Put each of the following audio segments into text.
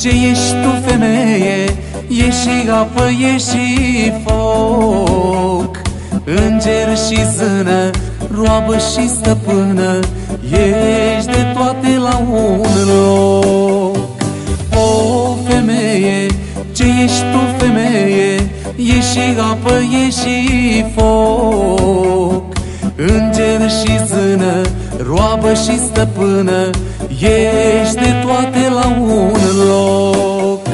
Ce ești tu femeie, e și apă, e și foc. Înger și zână, roabă și stăpână Ești de toate la un loc. O femeie, ce ești tu femeie E și apă, e și foc. Înger și zână, roabă și stăpână Ești de toate la un loc.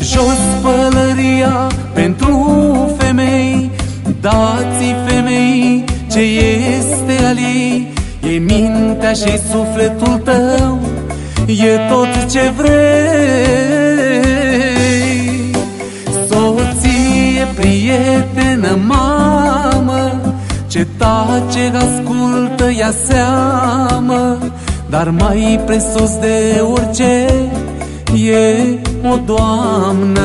Jos pălăria pentru femei Dați femei ce este al ei. E mintea și sufletul tău E tot ce vrei. Soție, prietenă, mamă Ce tace, ascultă, ia seamă Dar mai presus de orice E o doamnă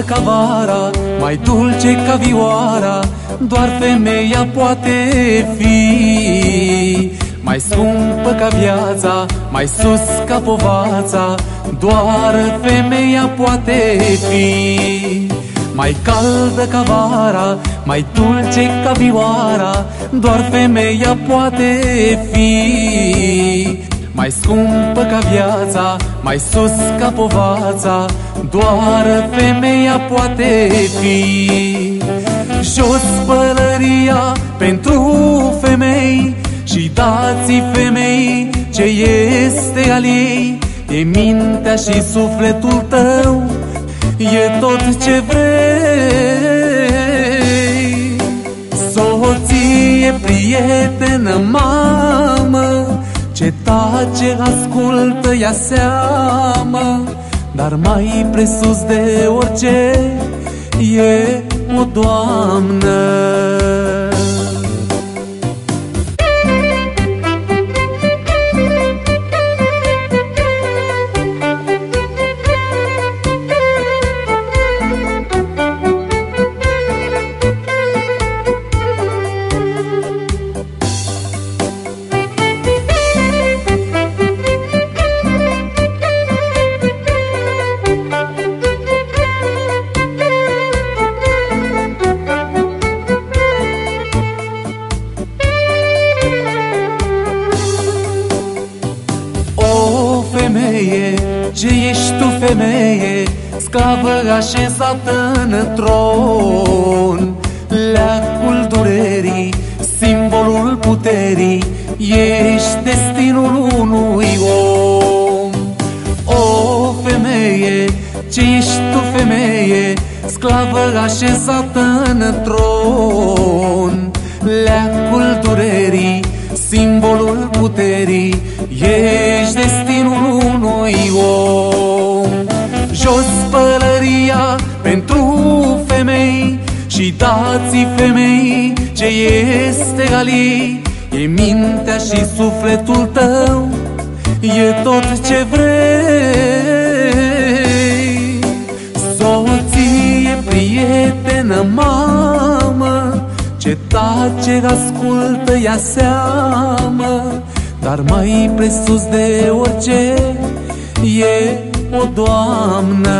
caldă ca vara, mai dulce ca vioara Doar femeia poate fi. Mai scumpă ca viața, mai sus ca povața Doar femeia poate fi. Mai caldă ca vara, mai dulce ca vioara Doar femeia poate fi. Mai scumpă ca viața, mai sus ca povața Doar femeia poate fi. Jos pălăria pentru femei Și dați femei ce este al ei. E mintea și sufletul tău E tot ce vrei. Soție, prietenă, mamă ce tace, ascultă, ia seamă Dar mai presus de orice E o doamnă ce ești tu femeie Sclavă așezată în tron. Leacul durerii, simbolul puterii Ești destinul unui om. O femeie, ce ești tu femeie Sclavă așezată în tron. Leacul durerii, simbolul puterii Ești destinul unui om Și dați femei ce este al ei. E mintea și sufletul tău. E tot ce vrei. Soție, prietenă, mamă Ce tace, ascultă, ia seamă. Dar mai presus de orice E o doamnă